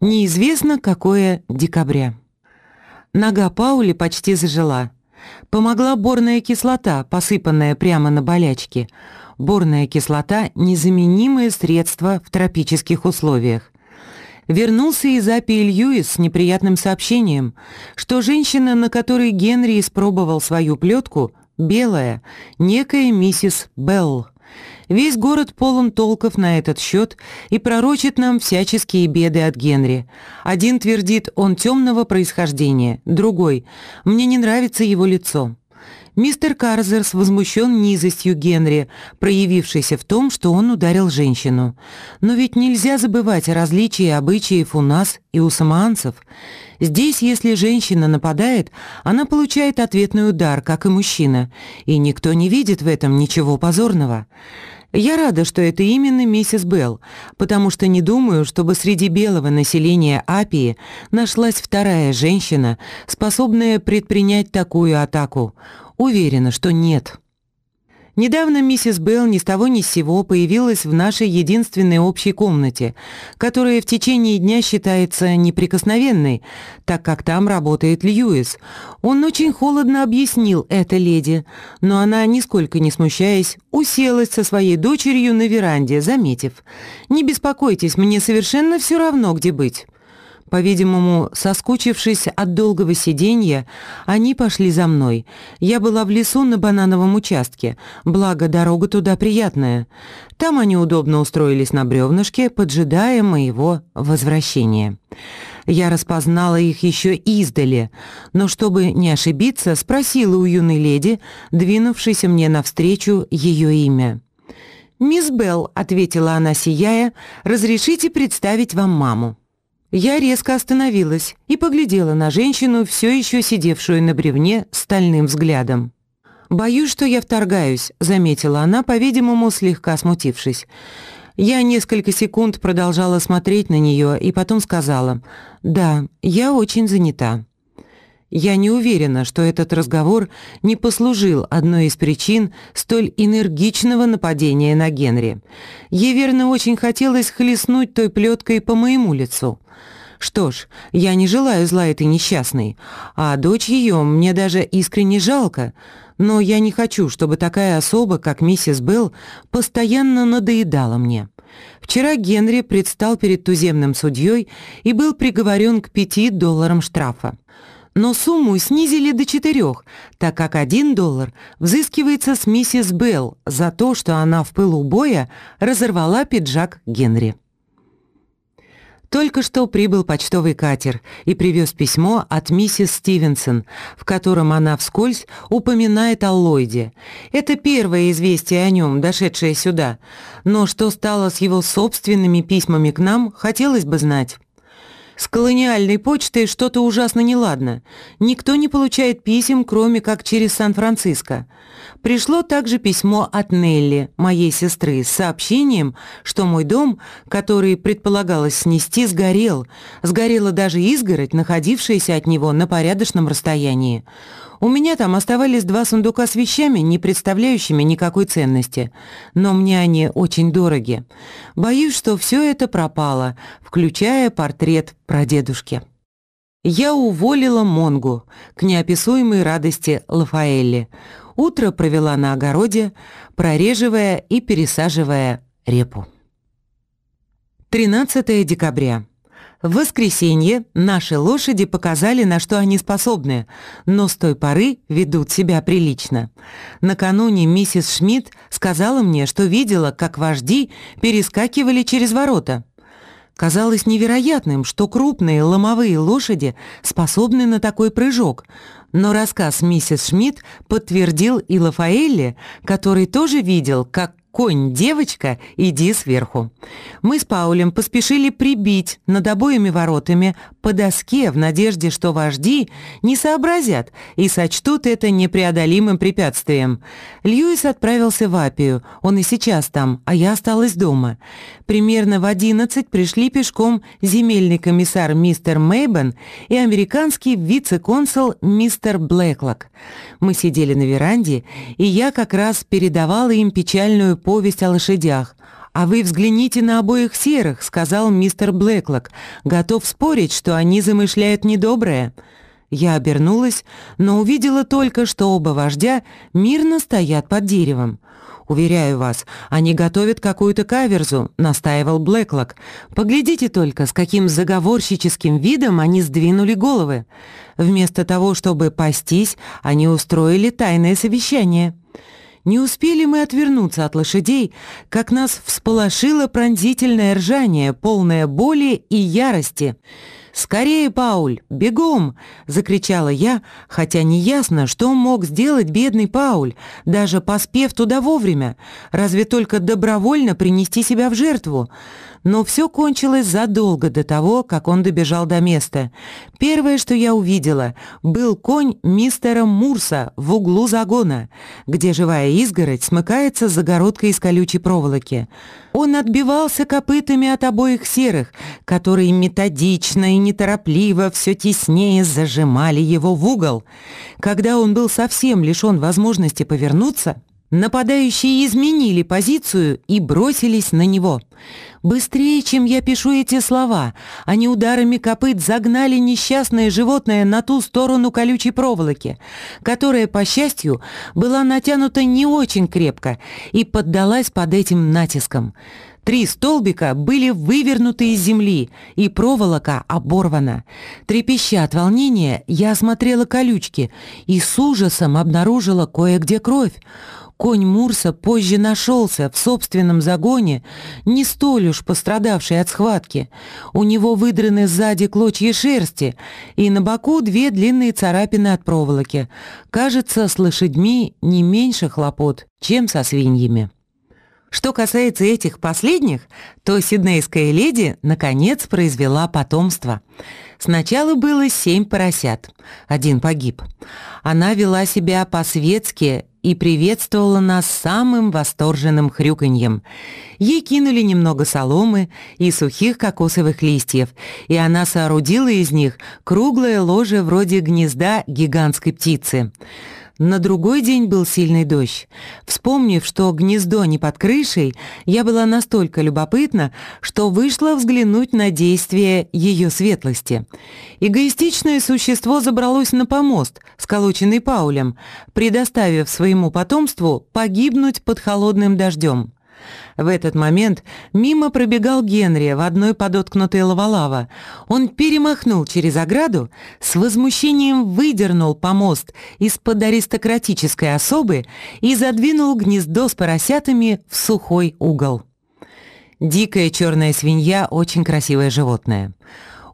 Неизвестно, какое декабря. Нога Паули почти зажила. Помогла борная кислота, посыпанная прямо на болячке. Борная кислота – незаменимое средство в тропических условиях. Вернулся из Апи Льюис с неприятным сообщением, что женщина, на которой Генри испробовал свою плетку, белая, некая миссис Белл. Весь город полон толков на этот счет и пророчит нам всяческие беды от Генри. Один твердит, он темного происхождения, другой, мне не нравится его лицо. Мистер Карзерс возмущен низостью Генри, проявившейся в том, что он ударил женщину. Но ведь нельзя забывать о различии обычаев у нас и у самоанцев. Здесь, если женщина нападает, она получает ответный удар, как и мужчина, и никто не видит в этом ничего позорного. Я рада, что это именно миссис Белл, потому что не думаю, чтобы среди белого населения Апии нашлась вторая женщина, способная предпринять такую атаку. Уверена, что нет. Недавно миссис Белл ни с того ни с сего появилась в нашей единственной общей комнате, которая в течение дня считается неприкосновенной, так как там работает Льюис. Он очень холодно объяснил это леди, но она, нисколько не смущаясь, уселась со своей дочерью на веранде, заметив «Не беспокойтесь, мне совершенно все равно, где быть». По-видимому, соскучившись от долгого сиденья, они пошли за мной. Я была в лесу на банановом участке, благо дорога туда приятная. Там они удобно устроились на бревнышке, поджидая моего возвращения. Я распознала их еще издали, но чтобы не ошибиться, спросила у юной леди, двинувшейся мне навстречу, ее имя. «Мисс Белл», — ответила она, сияя, — «разрешите представить вам маму». Я резко остановилась и поглядела на женщину, все еще сидевшую на бревне, стальным взглядом. «Боюсь, что я вторгаюсь», — заметила она, по-видимому, слегка смутившись. Я несколько секунд продолжала смотреть на нее и потом сказала, «Да, я очень занята». Я не уверена, что этот разговор не послужил одной из причин столь энергичного нападения на Генри. Ей, верно, очень хотелось хлестнуть той плеткой по моему лицу. Что ж, я не желаю зла этой несчастной, а дочь ее мне даже искренне жалко, но я не хочу, чтобы такая особа, как миссис Белл, постоянно надоедала мне. Вчера Генри предстал перед туземным судьей и был приговорен к пяти долларам штрафа но сумму снизили до четырех, так как один доллар взыскивается с миссис Белл за то, что она в пылу боя разорвала пиджак Генри. Только что прибыл почтовый катер и привез письмо от миссис Стивенсон, в котором она вскользь упоминает о Ллойде. Это первое известие о нем, дошедшее сюда, но что стало с его собственными письмами к нам, хотелось бы знать. С колониальной почтой что-то ужасно неладно. Никто не получает писем, кроме как через Сан-Франциско. Пришло также письмо от Нелли, моей сестры, с сообщением, что мой дом, который предполагалось снести, сгорел. Сгорела даже изгородь, находившаяся от него на порядочном расстоянии. У меня там оставались два сундука с вещами, не представляющими никакой ценности, но мне они очень дороги. Боюсь, что все это пропало, включая портрет прадедушки. Я уволила Монгу к неописуемой радости Лафаэлли. Утро провела на огороде, прореживая и пересаживая репу. 13 декабря. В воскресенье наши лошади показали, на что они способны, но с той поры ведут себя прилично. Накануне миссис Шмидт сказала мне, что видела, как вожди перескакивали через ворота. Казалось невероятным, что крупные ломовые лошади способны на такой прыжок, но рассказ миссис Шмидт подтвердил и Лафаэлли, который тоже видел, как «Конь-девочка, иди сверху». Мы с Паулем поспешили прибить над обоими воротами по доске в надежде, что вожди не сообразят и сочтут это непреодолимым препятствием. Льюис отправился в Апию, он и сейчас там, а я осталась дома. Примерно в одиннадцать пришли пешком земельный комиссар мистер Мейбен и американский вице-консул мистер Блэклок. Мы сидели на веранде, и я как раз передавала им печальную повесть о лошадях, «А вы взгляните на обоих серых», — сказал мистер Блэклок, готов спорить, что они замышляют недоброе. Я обернулась, но увидела только, что оба вождя мирно стоят под деревом. «Уверяю вас, они готовят какую-то каверзу», — настаивал Блэклок. «Поглядите только, с каким заговорщическим видом они сдвинули головы. Вместо того, чтобы пастись, они устроили тайное совещание». Не успели мы отвернуться от лошадей, как нас всполошило пронзительное ржание, полное боли и ярости. «Скорее, Пауль, бегом!» — закричала я, хотя неясно, что мог сделать бедный Пауль, даже поспев туда вовремя, разве только добровольно принести себя в жертву но все кончилось задолго до того, как он добежал до места. Первое, что я увидела, был конь мистера Мурса в углу загона, где живая изгородь смыкается с загородкой из колючей проволоки. Он отбивался копытами от обоих серых, которые методично и неторопливо все теснее зажимали его в угол. Когда он был совсем лишен возможности повернуться, Нападающие изменили позицию и бросились на него. Быстрее, чем я пишу эти слова, они ударами копыт загнали несчастное животное на ту сторону колючей проволоки, которая, по счастью, была натянута не очень крепко и поддалась под этим натиском. Три столбика были вывернуты из земли, и проволока оборвана. Трепеща от волнения, я осмотрела колючки и с ужасом обнаружила кое-где кровь. Конь Мурса позже нашелся в собственном загоне, не столь уж пострадавший от схватки. У него выдраны сзади клочья шерсти, и на боку две длинные царапины от проволоки. Кажется, с лошадьми не меньше хлопот, чем со свиньями. Что касается этих последних, то сиднейская леди наконец произвела потомство. Сначала было семь поросят, один погиб. Она вела себя по-светски и приветствовала нас самым восторженным хрюканьем. Ей кинули немного соломы и сухих кокосовых листьев, и она соорудила из них круглое ложе вроде гнезда гигантской птицы. На другой день был сильный дождь. Вспомнив, что гнездо не под крышей, я была настолько любопытна, что вышла взглянуть на действие ее светлости. Эгоистичное существо забралось на помост, сколоченный Паулем, предоставив своему потомству погибнуть под холодным дождем. В этот момент мимо пробегал Генри в одной подоткнутой лавалава. Он перемахнул через ограду, с возмущением выдернул помост из-под аристократической особы и задвинул гнездо с поросятами в сухой угол. Дикая черная свинья – очень красивое животное.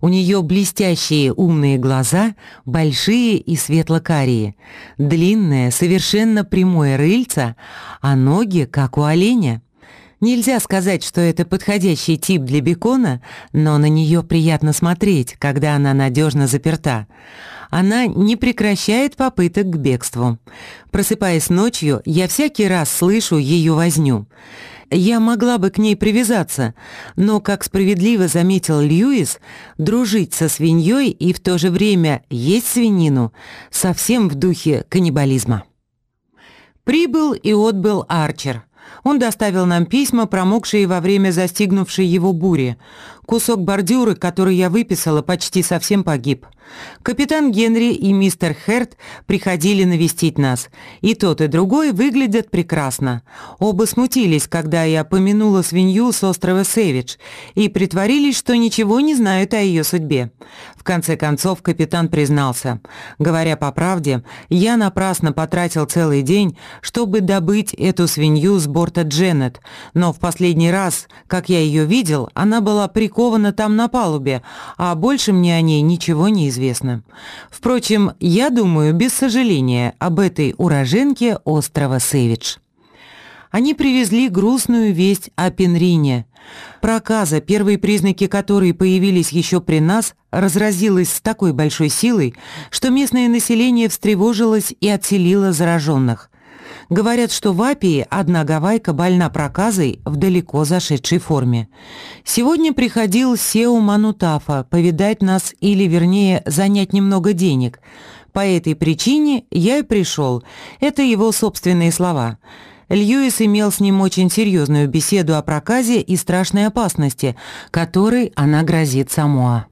У нее блестящие умные глаза, большие и светло-карие, длинное, совершенно прямое рыльце, а ноги, как у оленя. Нельзя сказать, что это подходящий тип для бекона, но на нее приятно смотреть, когда она надежно заперта. Она не прекращает попыток к бегству. Просыпаясь ночью, я всякий раз слышу ее возню. Я могла бы к ней привязаться, но, как справедливо заметил Льюис, дружить со свиньей и в то же время есть свинину совсем в духе каннибализма. Прибыл и отбыл Арчер. Он доставил нам письма, промокшие во время застигнувшей его бури. Кусок бордюры, который я выписала, почти совсем погиб. Капитан Генри и мистер Херт приходили навестить нас. И тот, и другой выглядят прекрасно. Оба смутились, когда я помянула свинью с острова Сэвидж, и притворились, что ничего не знают о ее судьбе. В конце концов, капитан признался. Говоря по правде, я напрасно потратил целый день, чтобы добыть эту свинью с борта Дженнет, но в последний раз, как я ее видел, она была прикована там на палубе, а больше мне о ней ничего не известно. Впрочем, я думаю без сожаления об этой уроженке острова Сэвидж. Они привезли грустную весть о Пенрине. Проказа, первые признаки которой появились еще при нас, разразилась с такой большой силой, что местное население встревожилось и отселило зараженных. Говорят, что в Апии одна гавайка больна проказой в далеко зашедшей форме. Сегодня приходил Сеу Манутафа повидать нас или, вернее, занять немного денег. По этой причине я и пришел. Это его собственные слова. Льюис имел с ним очень серьезную беседу о проказе и страшной опасности, которой она грозит Самоа.